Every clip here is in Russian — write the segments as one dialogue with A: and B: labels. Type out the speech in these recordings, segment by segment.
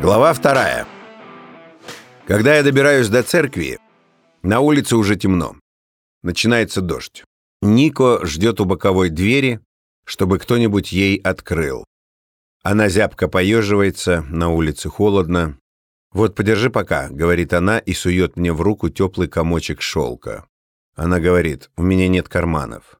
A: Глава вторая. Когда я добираюсь до церкви, на улице уже темно. Начинается дождь. Нико ждет у боковой двери, чтобы кто-нибудь ей открыл. Она зябко поеживается, на улице холодно. «Вот, подержи пока», — говорит она и сует мне в руку теплый комочек шелка. Она говорит, «У меня нет карманов».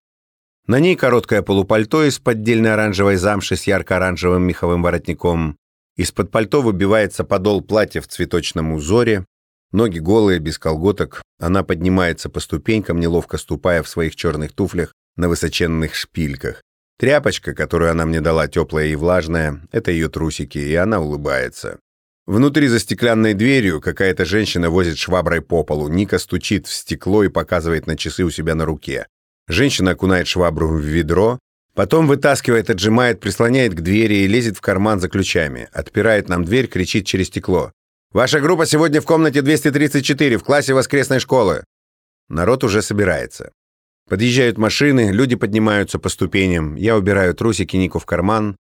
A: На ней короткое полупальто из поддельной оранжевой замши с ярко-оранжевым меховым воротником. Из-под пальто выбивается подол платья в цветочном узоре. Ноги голые, без колготок. Она поднимается по ступенькам, неловко ступая в своих черных туфлях на высоченных шпильках. Тряпочка, которую она мне дала, теплая и влажная, это ее трусики, и она улыбается. Внутри за стеклянной дверью какая-то женщина возит шваброй по полу. Ника стучит в стекло и показывает на часы у себя на руке. Женщина окунает швабру в ведро, потом вытаскивает, отжимает, прислоняет к двери и лезет в карман за ключами. Отпирает нам дверь, кричит через стекло. «Ваша группа сегодня в комнате 234 в классе воскресной школы». Народ уже собирается. Подъезжают машины, люди поднимаются по ступеням. Я убираю трусики Нику в карман.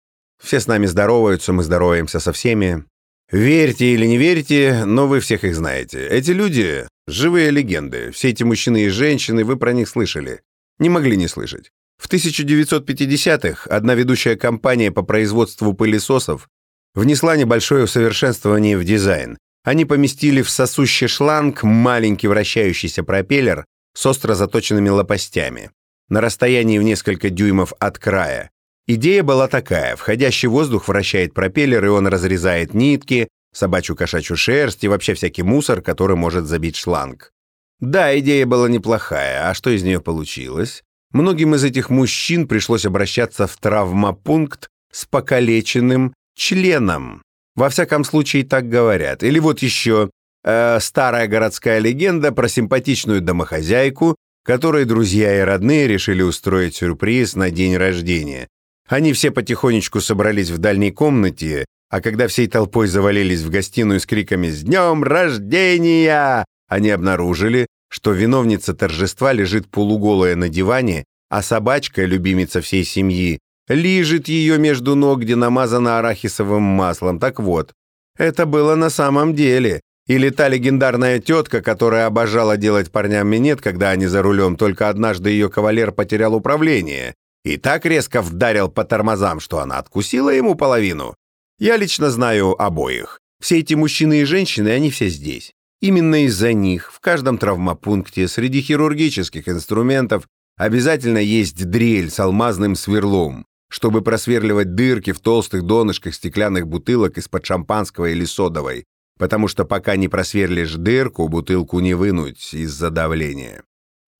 A: Все с нами здороваются, мы здороваемся со всеми. Верьте или не верьте, но вы всех их знаете. Эти люди — живые легенды. Все эти мужчины и женщины, вы про них слышали. Не могли не слышать. В 1950-х одна ведущая компания по производству пылесосов внесла небольшое усовершенствование в дизайн. Они поместили в сосущий шланг маленький вращающийся пропеллер с остро заточенными лопастями на расстоянии в несколько дюймов от края. Идея была такая. Входящий воздух вращает пропеллер, и он разрезает нитки, собачью кошачью шерсть и вообще всякий мусор, который может забить шланг. Да, идея была неплохая, а что из нее получилось? Многим из этих мужчин пришлось обращаться в травмопункт с покалеченным членом. Во всяком случае, так говорят. Или вот еще э, старая городская легенда про симпатичную домохозяйку, которой друзья и родные решили устроить сюрприз на день рождения. Они все потихонечку собрались в дальней комнате, а когда всей толпой завалились в гостиную с криками «С днем рождения!», они обнаружили, что виновница торжества лежит полуголая на диване, а собачка, любимица всей семьи, лижет ее между ног, где намазана арахисовым маслом. Так вот, это было на самом деле. Или та легендарная тетка, которая обожала делать парням минет, когда они за рулем, только однажды ее кавалер потерял управление и так резко вдарил по тормозам, что она откусила ему половину. Я лично знаю обоих. Все эти мужчины и женщины, они все здесь. Именно из-за них в каждом травмопункте среди хирургических инструментов обязательно есть дрель с алмазным сверлом, чтобы просверливать дырки в толстых донышках стеклянных бутылок из-под шампанского или содовой, потому что пока не просверлишь дырку, бутылку не вынуть из-за давления.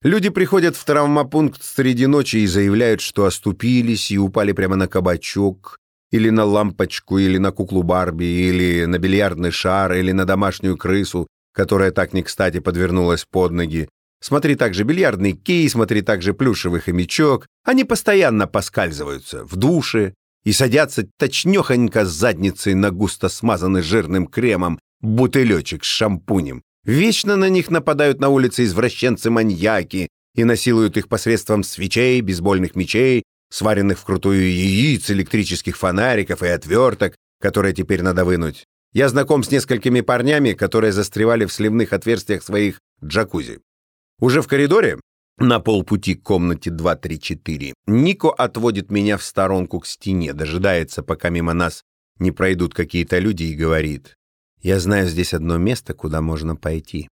A: Люди приходят в травмопункт среди ночи и заявляют, что оступились и упали прямо на кабачок, или на лампочку, или на куклу Барби, или на бильярдный шар, или на домашнюю крысу, которая так не кстати подвернулась под ноги. Смотри также бильярдный кей, смотри также плюшевый хомячок. Они постоянно поскальзываются в душе и садятся точнёхонько с задницей на густо смазанный жирным кремом бутылечек с шампунем. Вечно на них нападают на улице извращенцы-маньяки и насилуют их посредством свечей, бейсбольных мечей, сваренных вкрутую яиц, электрических фонариков и отверток, которые теперь надо вынуть. Я знаком с несколькими парнями, которые застревали в сливных отверстиях своих джакузи. Уже в коридоре, на полпути к комнате 234, Нико отводит меня в сторонку к стене, дожидается, пока мимо нас не пройдут какие-то люди и говорит, «Я знаю здесь одно место, куда можно пойти».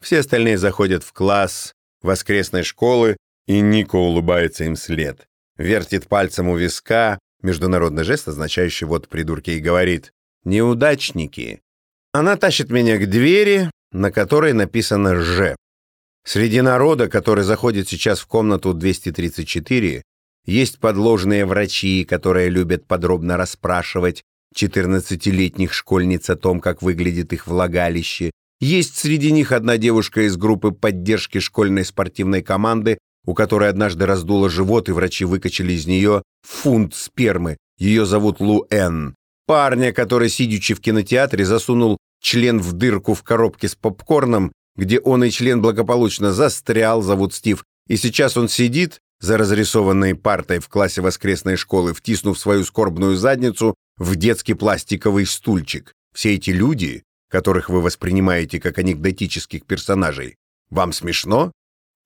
A: Все остальные заходят в класс воскресной школы, и Нико улыбается им след. Вертит пальцем у виска, международный жест, означающий «вот придурки», и говорит, Неудачники. Она тащит меня к двери, на которой написано «Ж». Среди народа, который заходит сейчас в комнату 234, есть подложные врачи, которые любят подробно расспрашивать 14-летних школьниц о том, как выглядит их влагалище. Есть среди них одна девушка из группы поддержки школьной спортивной команды, у которой однажды раздуло живот, и врачи выкачали из нее фунт спермы. Ее зовут Лу Н. Парня, который, сидячи в кинотеатре, засунул член в дырку в коробке с попкорном, где он и член благополучно застрял, зовут Стив, и сейчас он сидит за разрисованной партой в классе воскресной школы, втиснув свою скорбную задницу в детский пластиковый стульчик. Все эти люди, которых вы воспринимаете как анекдотических персонажей, вам смешно?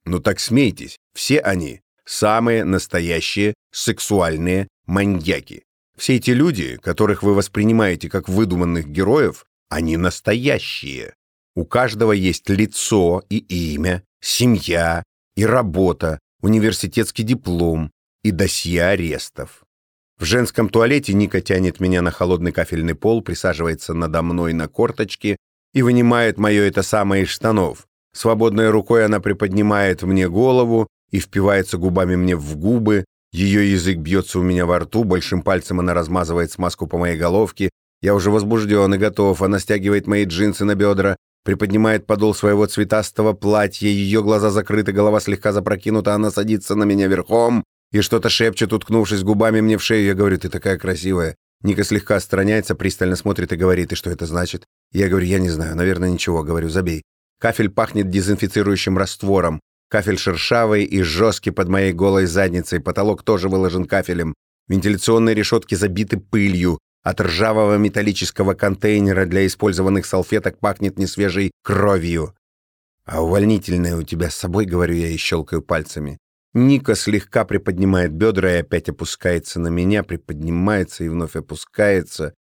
A: Ну так смейтесь, все они самые настоящие сексуальные маньяки. Все эти люди, которых вы воспринимаете как выдуманных героев, они настоящие. У каждого есть лицо и имя, семья и работа, университетский диплом и досье арестов. В женском туалете Ника тянет меня на холодный кафельный пол, присаживается надо мной на корточки и вынимает мое это самое из штанов. Свободной рукой она приподнимает мне голову и впивается губами мне в губы, ее язык бьется у меня во рту, большим пальцем она размазывает смазку по моей головке. Я уже возбужден и готов, она стягивает мои джинсы на бедра, приподнимает подол своего цветастого платья, ее глаза закрыты, голова слегка запрокинута, она садится на меня верхом, и что-то шепчет, уткнувшись губами мне в шею. Я говорю, ты такая красивая. Ника слегка отстраняется, пристально смотрит и говорит, и что это значит? Я говорю, я не знаю, наверное, ничего. Говорю, забей. Кафель пахнет дезинфицирующим раствором. Кафель шершавый и жесткий под моей голой задницей. Потолок тоже выложен кафелем. Вентиляционные решетки забиты пылью. От ржавого металлического контейнера для использованных салфеток пахнет несвежей кровью. А увольнительное у тебя с собой, говорю я и щелкаю пальцами. Ника слегка приподнимает бедра и опять опускается на меня, приподнимается и вновь опускается.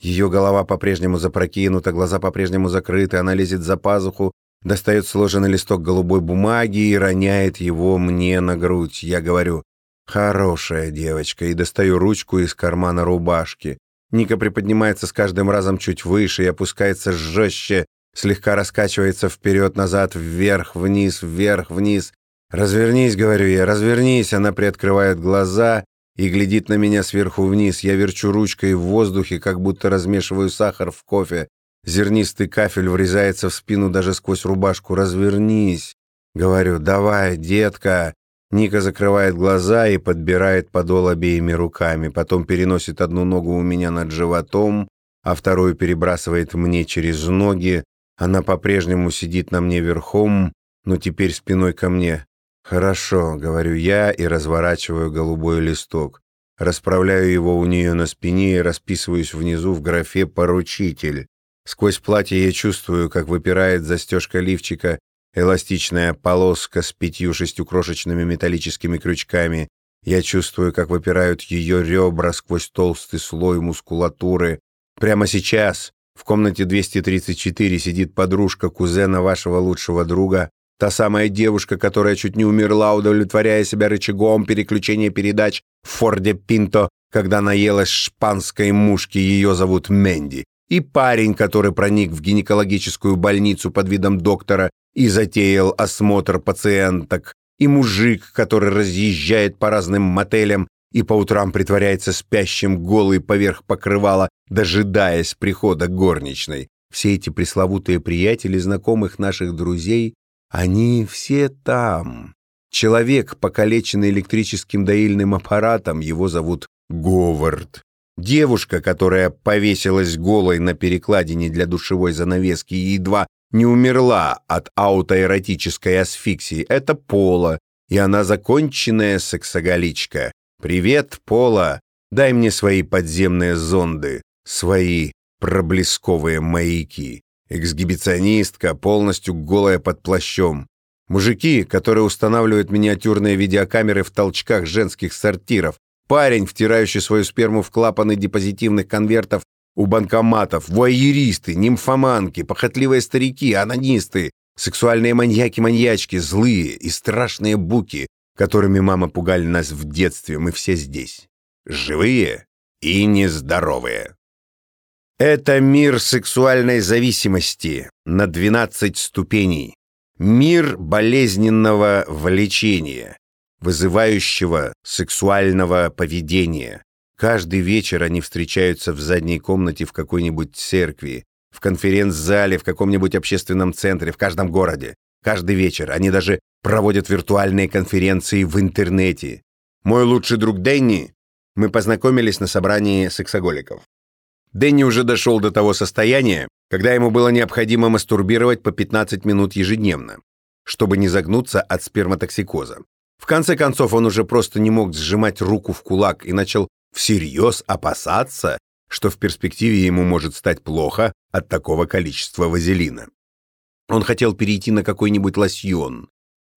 A: Ее голова по-прежнему запрокинута, глаза по-прежнему закрыты, она лезет за пазуху, достает сложенный листок голубой бумаги и роняет его мне на грудь. Я говорю «Хорошая девочка» и достаю ручку из кармана рубашки. Ника приподнимается с каждым разом чуть выше и опускается жестче, слегка раскачивается вперед-назад, вверх-вниз, вверх-вниз. «Развернись», — говорю я, — «развернись». Она приоткрывает глаза и глядит на меня сверху вниз. Я верчу ручкой в воздухе, как будто размешиваю сахар в кофе. Зернистый кафель врезается в спину даже сквозь рубашку. «Развернись», — говорю, — «давай, детка». Ника закрывает глаза и подбирает подол обеими руками, потом переносит одну ногу у меня над животом, а вторую перебрасывает мне через ноги. Она по-прежнему сидит на мне верхом, но теперь спиной ко мне. «Хорошо», — говорю я и разворачиваю голубой листок. Расправляю его у нее на спине и расписываюсь внизу в графе «Поручитель». Сквозь платье я чувствую, как выпирает застежка лифчика, эластичная полоска с пятью-шестью крошечными металлическими крючками. Я чувствую, как выпирают ее ребра сквозь толстый слой мускулатуры. Прямо сейчас в комнате 234 сидит подружка кузена вашего лучшего друга, Та самая девушка, которая чуть не умерла, удовлетворяя себя рычагом переключения передач в Форде Пинто, когда наелась шпанской мушки, ее зовут Мэнди. И парень, который проник в гинекологическую больницу под видом доктора и затеял осмотр пациенток. И мужик, который разъезжает по разным мотелям и по утрам притворяется спящим голый поверх покрывала, дожидаясь прихода горничной. Все эти пресловутые приятели знакомых наших друзей они все там. Человек, покалеченный электрическим доильным аппаратом, его зовут Говард. Девушка, которая повесилась голой на перекладине для душевой занавески и едва не умерла от аутоэротической асфиксии, это Пола, и она законченная сексоголичка. «Привет, Пола! Дай мне свои подземные зонды, свои проблесковые маяки». Эксгибиционистка, полностью голая под плащом. Мужики, которые устанавливают миниатюрные видеокамеры в толчках женских сортиров. Парень, втирающий свою сперму в клапаны депозитивных конвертов у банкоматов. Вуайеристы, нимфоманки, похотливые старики, анонисты. Сексуальные маньяки-маньячки, злые и страшные буки, которыми мама пугали нас в детстве. Мы все здесь. Живые и нездоровые. Это мир сексуальной зависимости на 12 ступеней. Мир болезненного влечения, вызывающего сексуального поведения. Каждый вечер они встречаются в задней комнате в какой-нибудь церкви, в конференц-зале, в каком-нибудь общественном центре, в каждом городе. Каждый вечер они даже проводят виртуальные конференции в интернете. Мой лучший друг Дэнни, мы познакомились на собрании сексоголиков. Дэнни уже дошел до того состояния, когда ему было необходимо мастурбировать по 15 минут ежедневно, чтобы не загнуться от сперматоксикоза. В конце концов, он уже просто не мог сжимать руку в кулак и начал всерьез опасаться, что в перспективе ему может стать плохо от такого количества вазелина. Он хотел перейти на какой-нибудь лосьон,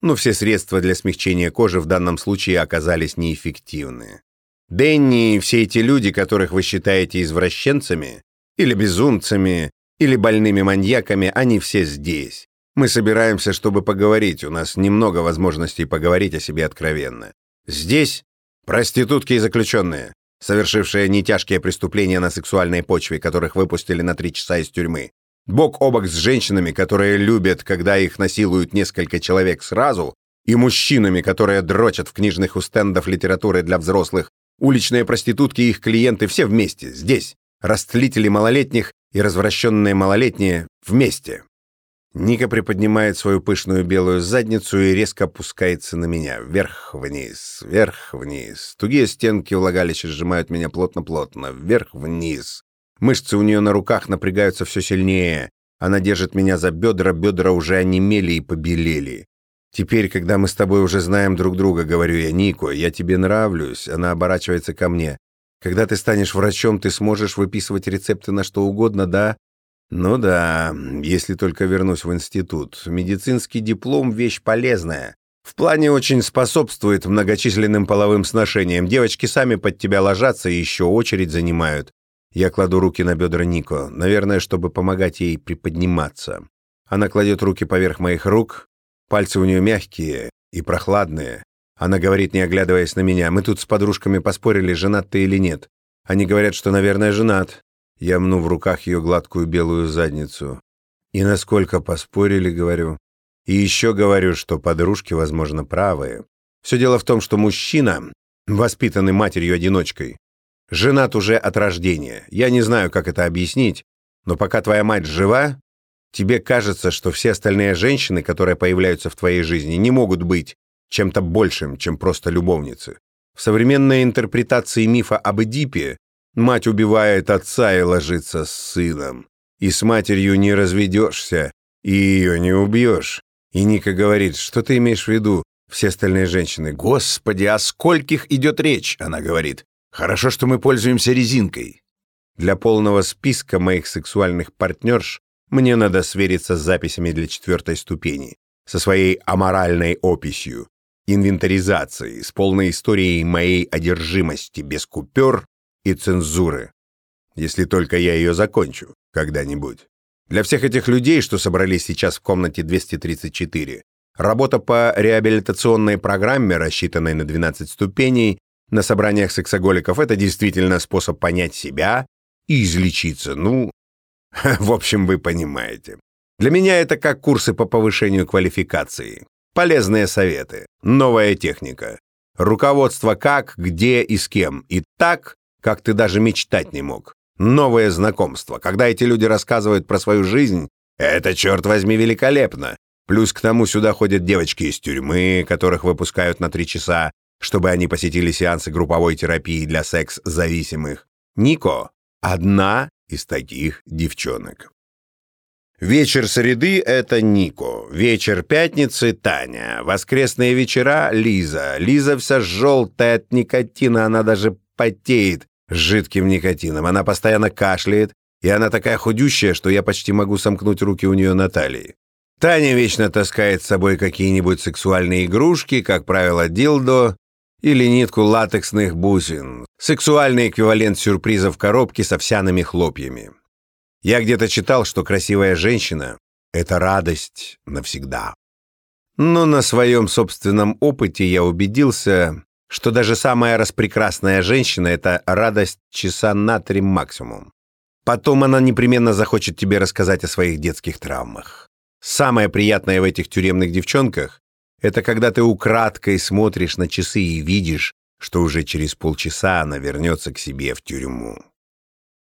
A: но все средства для смягчения кожи в данном случае оказались неэффективны. Дэнни и все эти люди, которых вы считаете извращенцами, или безумцами, или больными маньяками, они все здесь. Мы собираемся, чтобы поговорить, у нас немного возможностей поговорить о себе откровенно. Здесь проститутки и заключенные, совершившие нетяжкие преступления на сексуальной почве, которых выпустили на три часа из тюрьмы. Бок о бок с женщинами, которые любят, когда их насилуют несколько человек сразу, и мужчинами, которые дрочат в книжных у стендов литературы для взрослых, уличные проститутки и их клиенты все вместе, здесь, растлители малолетних и развращенные малолетние вместе. Ника приподнимает свою пышную белую задницу и резко опускается на меня. Вверх-вниз, вверх-вниз. Тугие стенки влагалища сжимают меня плотно-плотно. Вверх-вниз. Мышцы у нее на руках напрягаются все сильнее. Она держит меня за бедра, бедра уже онемели и побелели. «Теперь, когда мы с тобой уже знаем друг друга, — говорю я, — Нико, я тебе нравлюсь». Она оборачивается ко мне. «Когда ты станешь врачом, ты сможешь выписывать рецепты на что угодно, да?» «Ну да, если только вернусь в институт. Медицинский диплом — вещь полезная. В плане очень способствует многочисленным половым сношениям. Девочки сами под тебя ложатся и еще очередь занимают. Я кладу руки на бедра Нико, наверное, чтобы помогать ей приподниматься. Она кладет руки поверх моих рук, пальцы у нее мягкие и прохладные. Она говорит, не оглядываясь на меня, мы тут с подружками поспорили, женат ты или нет. Они говорят, что, наверное, женат. Я мну в руках ее гладкую белую задницу. И насколько поспорили, говорю. И еще говорю, что подружки, возможно, правые. Все дело в том, что мужчина, воспитанный матерью-одиночкой, женат уже от рождения. Я не знаю, как это объяснить, но пока твоя мать жива, тебе кажется, что все остальные женщины, которые появляются в твоей жизни, не могут быть чем-то большим, чем просто любовницы. В современной интерпретации мифа об Эдипе мать убивает отца и ложится с сыном. И с матерью не разведешься, и ее не убьешь. И Ника говорит, что ты имеешь в виду, все остальные женщины? Господи, о скольких идет речь, она говорит. Хорошо, что мы пользуемся резинкой. Для полного списка моих сексуальных партнерш мне надо свериться с записями для четвертой ступени, со своей аморальной описью, инвентаризацией, с полной историей моей одержимости без купюр и цензуры. Если только я ее закончу когда-нибудь. Для всех этих людей, что собрались сейчас в комнате 234, работа по реабилитационной программе, рассчитанной на 12 ступеней, на собраниях сексоголиков это действительно способ понять себя и излечиться. Ну, в общем, вы понимаете. Для меня это как курсы по повышению квалификации. Полезные советы, новая техника, руководство как, где и с кем. И так, как ты даже мечтать не мог. Новое знакомство. Когда эти люди рассказывают про свою жизнь, это, черт возьми, великолепно. Плюс к тому сюда ходят девочки из тюрьмы, которых выпускают на три часа, чтобы они посетили сеансы групповой терапии для секс-зависимых. Нико — одна из таких девчонок. Вечер среды — это Нико, вечер пятницы — Таня, воскресные вечера — Лиза. Лиза вся желтая от никотина, она даже потеет с жидким никотином. Она постоянно кашляет, и она такая худющая, что я почти могу сомкнуть руки у нее на талии. Таня вечно таскает с собой какие-нибудь сексуальные игрушки, как правило, дилдо, или нитку латексных бусин, сексуальный эквивалент сюрприза в коробке с овсяными хлопьями. Я где-то читал, что красивая женщина — это радость навсегда. Но на своем собственном опыте я убедился, что даже самая распрекрасная женщина — это радость часа на три максимум. Потом она непременно захочет тебе рассказать о своих детских травмах. Самое приятное в этих тюремных девчонках это когда ты украдкой смотришь на часы и видишь, что уже через полчаса она вернется к себе в тюрьму.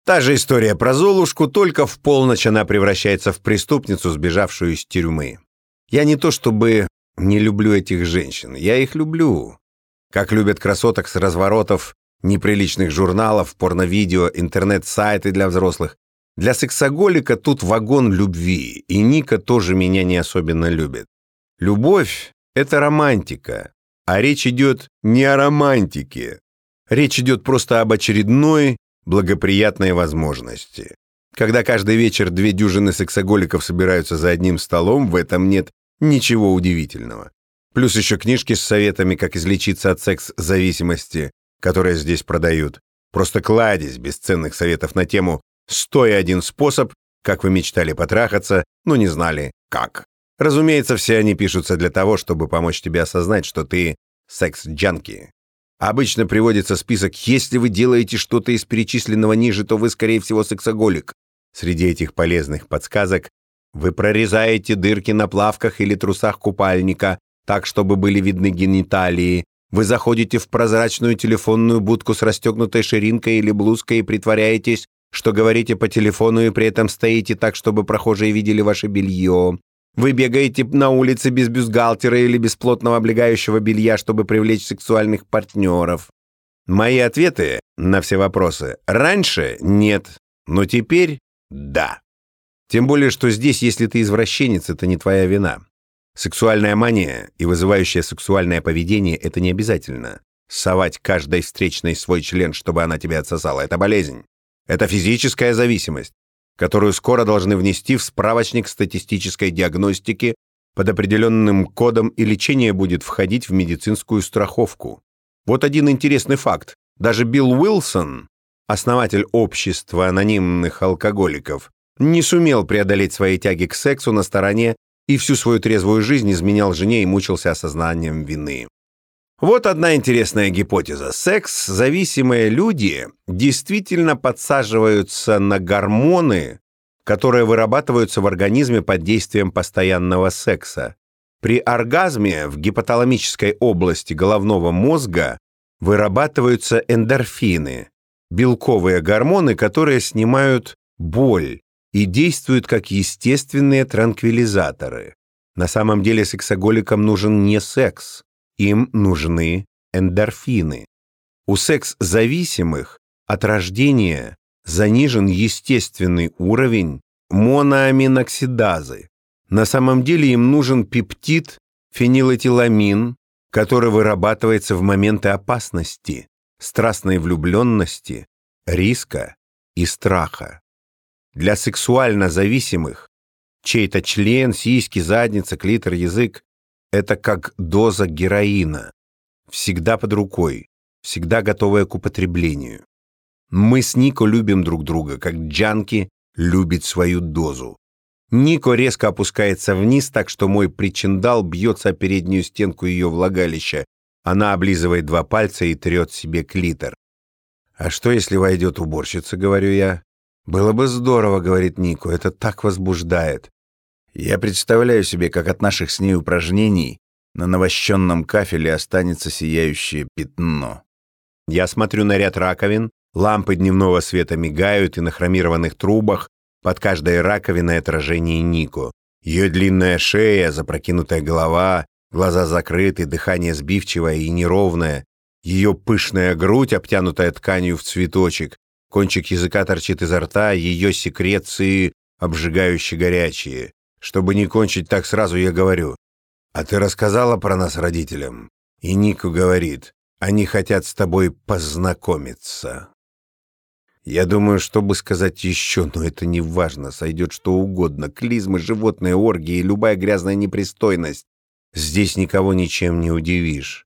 A: Та же история про Золушку, только в полночь она превращается в преступницу, сбежавшую из тюрьмы. Я не то чтобы не люблю этих женщин, я их люблю. Как любят красоток с разворотов, неприличных журналов, порно-видео, интернет-сайты для взрослых. Для сексоголика тут вагон любви, и Ника тоже меня не особенно любит. Любовь это романтика. А речь идет не о романтике. Речь идет просто об очередной благоприятные возможности. Когда каждый вечер две дюжины сексоголиков собираются за одним столом, в этом нет ничего удивительного. Плюс еще книжки с советами, как излечиться от секс-зависимости, которые здесь продают. Просто кладезь бесценных советов на тему «101 один способ, как вы мечтали потрахаться, но не знали, как». Разумеется, все они пишутся для того, чтобы помочь тебе осознать, что ты секс-джанки. Обычно приводится список «Если вы делаете что-то из перечисленного ниже, то вы, скорее всего, сексоголик». Среди этих полезных подсказок вы прорезаете дырки на плавках или трусах купальника, так, чтобы были видны гениталии. Вы заходите в прозрачную телефонную будку с расстегнутой ширинкой или блузкой и притворяетесь, что говорите по телефону и при этом стоите так, чтобы прохожие видели ваше белье. Вы бегаете на улице без бюстгальтера или без плотного облегающего белья, чтобы привлечь сексуальных партнеров. Мои ответы на все вопросы раньше нет, но теперь да. Тем более, что здесь, если ты извращенец, это не твоя вина. Сексуальная мания и вызывающее сексуальное поведение — это не обязательно. Совать каждой встречной свой член, чтобы она тебя отсосала — это болезнь. Это физическая зависимость, которую скоро должны внести в справочник статистической диагностики под определенным кодом, и лечение будет входить в медицинскую страховку. Вот один интересный факт. Даже Билл Уилсон, основатель общества анонимных алкоголиков, не сумел преодолеть свои тяги к сексу на стороне и всю свою трезвую жизнь изменял жене и мучился осознанием вины. Вот одна интересная гипотеза. Секс-зависимые люди действительно подсаживаются на гормоны, которые вырабатываются в организме под действием постоянного секса. При оргазме в гипоталамической области головного мозга вырабатываются эндорфины, белковые гормоны, которые снимают боль, и действуют как естественные транквилизаторы. На самом деле сексоголикам нужен не секс, им нужны эндорфины. У секс-зависимых от рождения занижен естественный уровень моноаминоксидазы. На самом деле им нужен пептид фенилэтиламин, который вырабатывается в моменты опасности, страстной влюбленности, риска и страха. Для сексуально зависимых чей-то член, сиськи, задница, клитор, язык — это как доза героина, всегда под рукой, всегда готовая к употреблению. Мы с Нико любим друг друга, как Джанки любит свою дозу. Нико резко опускается вниз, так что мой причиндал бьется о переднюю стенку ее влагалища. Она облизывает два пальца и трет себе клитор. «А что, если войдет уборщица?» — говорю я. «Было бы здорово», — говорит Нику, — «это так возбуждает». Я представляю себе, как от наших с ней упражнений на навощенном кафеле останется сияющее пятно. Я смотрю на ряд раковин, лампы дневного света мигают, и на хромированных трубах под каждой раковиной отражение Нико. Ее длинная шея, запрокинутая голова, глаза закрыты, дыхание сбивчивое и неровное, ее пышная грудь, обтянутая тканью в цветочек, Кончик языка торчит изо рта, ее секреции обжигающе горячие. Чтобы не кончить так сразу, я говорю. «А ты рассказала про нас родителям?» И Нику говорит. «Они хотят с тобой познакомиться». Я думаю, чтобы сказать еще, но это не важно, сойдет что угодно. Клизмы, животные оргии, любая грязная непристойность. Здесь никого ничем не удивишь.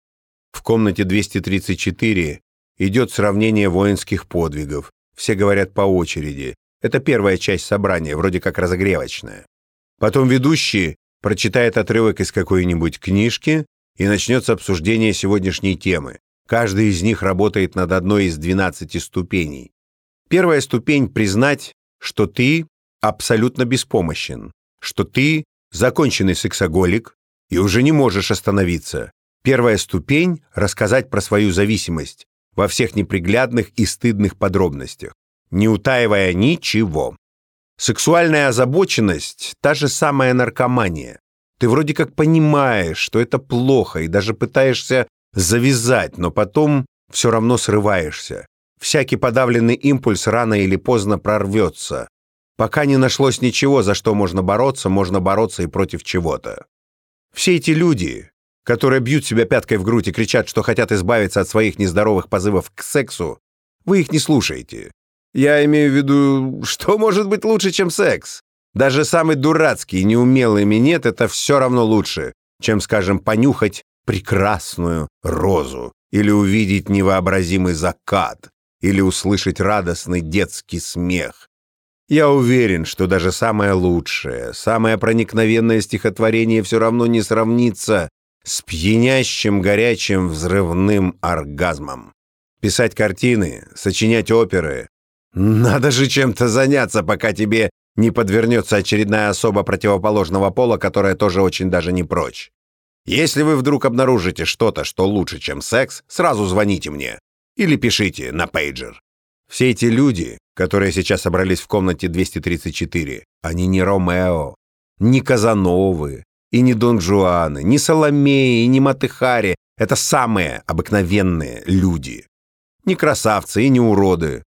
A: В комнате 234 идет сравнение воинских подвигов. Все говорят по очереди. Это первая часть собрания, вроде как разогревочная. Потом ведущий прочитает отрывок из какой-нибудь книжки, и начнется обсуждение сегодняшней темы. Каждый из них работает над одной из 12 ступеней. Первая ступень — признать, что ты абсолютно беспомощен, что ты законченный сексоголик и уже не можешь остановиться. Первая ступень — рассказать про свою зависимость, во всех неприглядных и стыдных подробностях, не утаивая ничего. Сексуальная озабоченность – та же самая наркомания. Ты вроде как понимаешь, что это плохо, и даже пытаешься завязать, но потом все равно срываешься. Всякий подавленный импульс рано или поздно прорвется. Пока не нашлось ничего, за что можно бороться, можно бороться и против чего-то. Все эти люди, которые бьют себя пяткой в грудь и кричат, что хотят избавиться от своих нездоровых позывов к сексу, вы их не слушаете. Я имею в виду, что может быть лучше, чем секс? Даже самый дурацкий и неумелый минет — это все равно лучше, чем, скажем, понюхать прекрасную розу или увидеть невообразимый закат или услышать радостный детский смех. Я уверен, что даже самое лучшее, самое проникновенное стихотворение все равно не сравнится с пьянящим горячим взрывным оргазмом. Писать картины, сочинять оперы. Надо же чем-то заняться, пока тебе не подвернется очередная особа противоположного пола, которая тоже очень даже не прочь. Если вы вдруг обнаружите что-то, что лучше, чем секс, сразу звоните мне. Или пишите на пейджер. Все эти люди, которые сейчас собрались в комнате 234, они не Ромео, не Казановы, и не Дон Жуаны, не Соломеи, и не Матыхари. Это самые обыкновенные люди. Не красавцы и не уроды.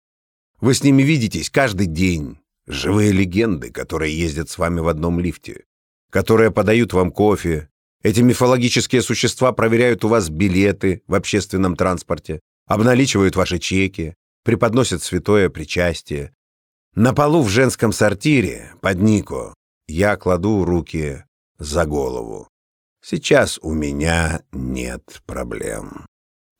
A: Вы с ними видитесь каждый день. Живые легенды, которые ездят с вами в одном лифте, которые подают вам кофе. Эти мифологические существа проверяют у вас билеты в общественном транспорте, обналичивают ваши чеки, преподносят святое причастие. На полу в женском сортире под Нико я кладу руки за голову. Сейчас у меня нет проблем.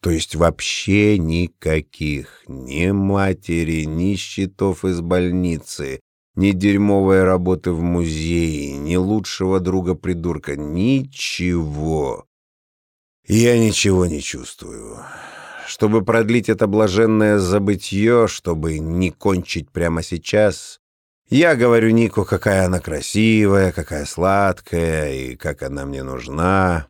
A: То есть вообще никаких. Ни матери, ни счетов из больницы, ни дерьмовой работы в музее, ни лучшего друга-придурка. Ничего. Я ничего не чувствую. Чтобы продлить это блаженное забытье, чтобы не кончить прямо сейчас, я говорю Нику, какая она красивая, какая сладкая и как она мне нужна.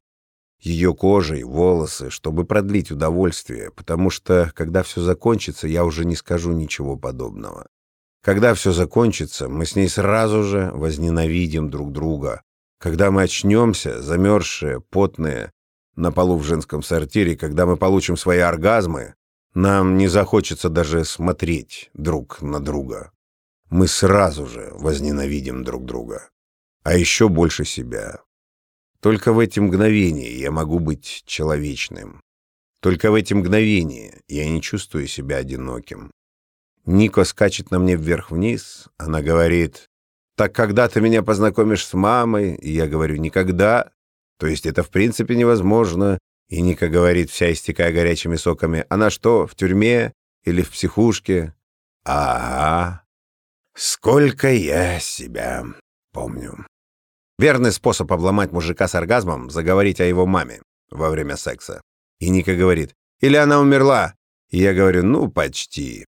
A: Ее кожа и волосы, чтобы продлить удовольствие, потому что, когда все закончится, я уже не скажу ничего подобного. Когда все закончится, мы с ней сразу же возненавидим друг друга. Когда мы очнемся, замерзшие, потные, на полу в женском сортире, когда мы получим свои оргазмы, нам не захочется даже смотреть друг на друга мы сразу же возненавидим друг друга, а еще больше себя. Только в эти мгновения я могу быть человечным. Только в эти мгновения я не чувствую себя одиноким. Нико скачет на мне вверх-вниз, она говорит, «Так когда ты меня познакомишь с мамой?» И я говорю, «Никогда». То есть это в принципе невозможно. И Ника говорит, вся истекая горячими соками, «Она что, в тюрьме или в психушке?» «Ага». Сколько я себя помню. Верный способ обломать мужика с оргазмом — заговорить о его маме во время секса. И Ника говорит, или она умерла? И я говорю, ну, почти.